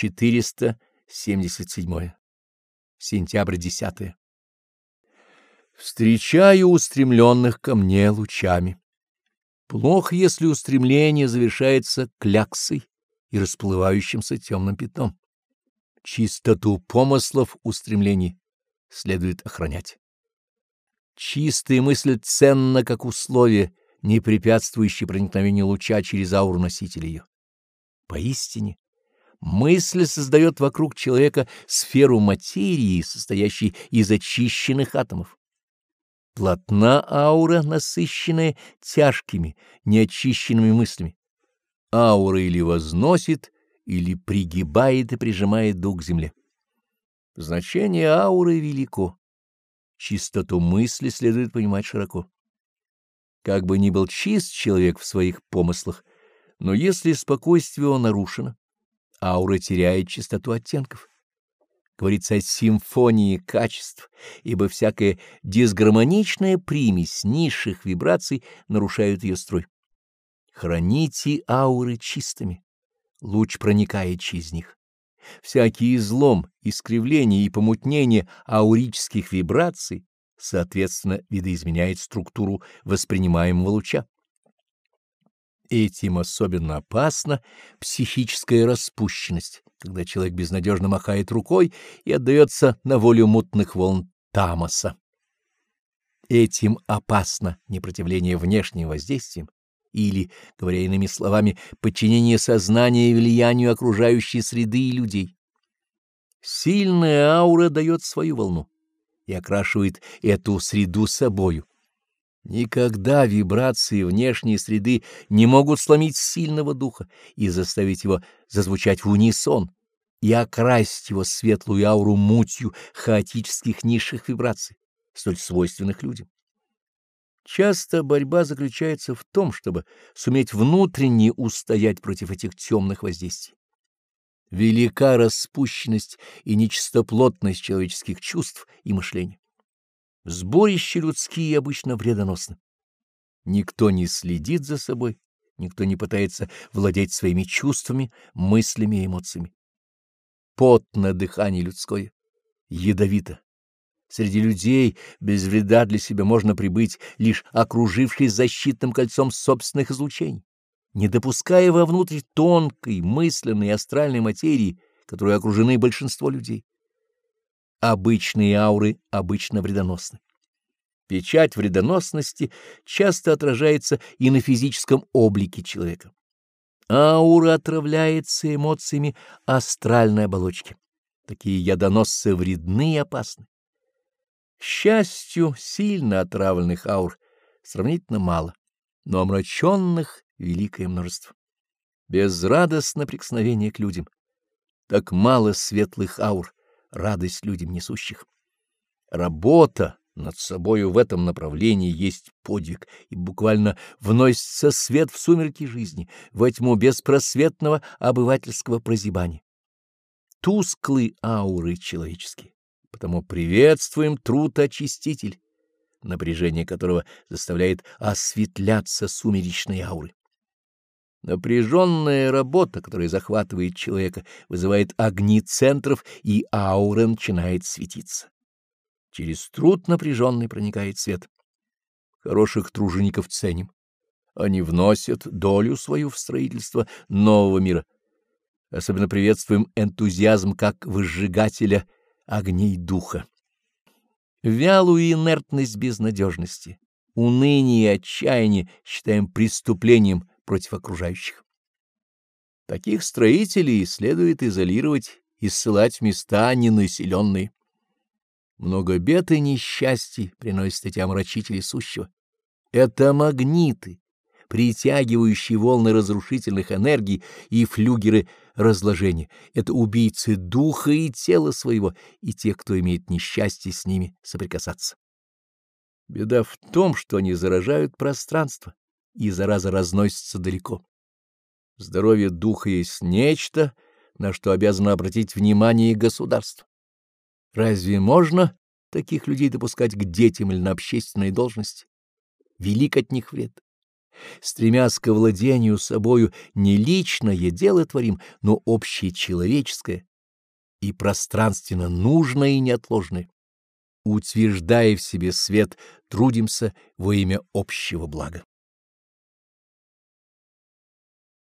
477. Сентябрь 10. Встречаю устремленных ко мне лучами. Плохо, если устремление завершается кляксой и расплывающимся темным пятном. Чистоту помыслов устремлений следует охранять. Чистая мысль ценна как условие, не препятствующее проникновению луча через ауру носителя ее. Поистине, мысль создает вокруг человека сферу материи, состоящей из очищенных атомов. Плотна аура, насыщенная тяжкими, неочищенными мыслями. Аура или возносит, или пригибает и прижимает дух к земле. Значение ауры велико. Чистоту мысли следует понимать широко. Как бы ни был чист человек в своих помыслах, но если спокойствие он нарушено, аура теряет чистоту оттенков. Говорится о симфонии качеств, ибо всякая дисгармоничная примесь низших вибраций нарушает ее строй. Храните ауры чистыми, луч проникает через них. Всякий излом, искривление и помутнение аурических вибраций соответственно видоизменяет структуру воспринимаемого луча. Этим особенно опасна психическая распущенность, когда человек безнадежно махает рукой и отдается на волю мутных волн тамоса. Этим опасно непротивление внешним воздействиям или, говоря иными словами, подчинение сознания влиянию окружающей среды и людей. Сильная аура дает свою волну и окрашивает эту среду собою. Никогда вибрации внешней среды не могут сломить сильного духа и заставить его зазвучать в унисон и окрасить его светлую ауру мутью хаотических низших вибраций, столь свойственных людям. Часто борьба заключается в том, чтобы суметь внутренне устоять против этих темных воздействий. Велика распущенность и нечистоплотность человеческих чувств и мышления. Сборища людские обычно вредоносны. Никто не следит за собой, никто не пытается владеть своими чувствами, мыслями и эмоциями. Потно дыхание людское, ядовито. Среди людей без вреда для себя можно прибыть, лишь окружившись защитным кольцом собственных излучений, не допуская вовнутрь тонкой, мысленной и астральной материи, которой окружены большинство людей обычные ауры обычно вредоносны. Печать вредоносности часто отражается и на физическом облике человека. Аура отравляется эмоциями астральной оболочки. Такие ядоносцы вредны и опасны. К счастью, сильно отравленных аур сравнительно мало, но омраченных великое множество. Безрадостно прикосновение к людям. Так мало светлых аур, радость людям несущих. Работа над собою в этом направлении есть подвиг, и буквально вносится свет в сумерки жизни, во тьму беспросветного обывательского прозябания. Тусклые ауры человеческие, потому приветствуем труд-очиститель, напряжение которого заставляет осветляться сумеречные ауры. Напряженная работа, которая захватывает человека, вызывает огни центров, и аура начинает светиться. Через труд напряженный проникает свет. Хороших тружеников ценим. Они вносят долю свою в строительство нового мира. Особенно приветствуем энтузиазм как выжигателя огней духа. Вялую инертность безнадежности, уныние и отчаяние считаем преступлением против окружающих. Таких строителей следует изолировать и ссылать в места ненаселенные. Много бед и несчастий приносят эти омрачители сущего. Это магниты, притягивающие волны разрушительных энергий и флюгеры разложения. Это убийцы духа и тела своего, и тех, кто имеет несчастье с ними соприкасаться. Беда в том, что они заражают пространство, и зараза разносится далеко. Здоровье духа есть нечто, на что обязано обратить внимание государство. Разве можно таких людей допускать к детям или на общественной должности? Велик от них вред. стремясь к владению собою, не личное дело творим, но общечеловеческое и пространственно нужное и неотложное. Утверждая в себе свет, трудимся во имя общего блага.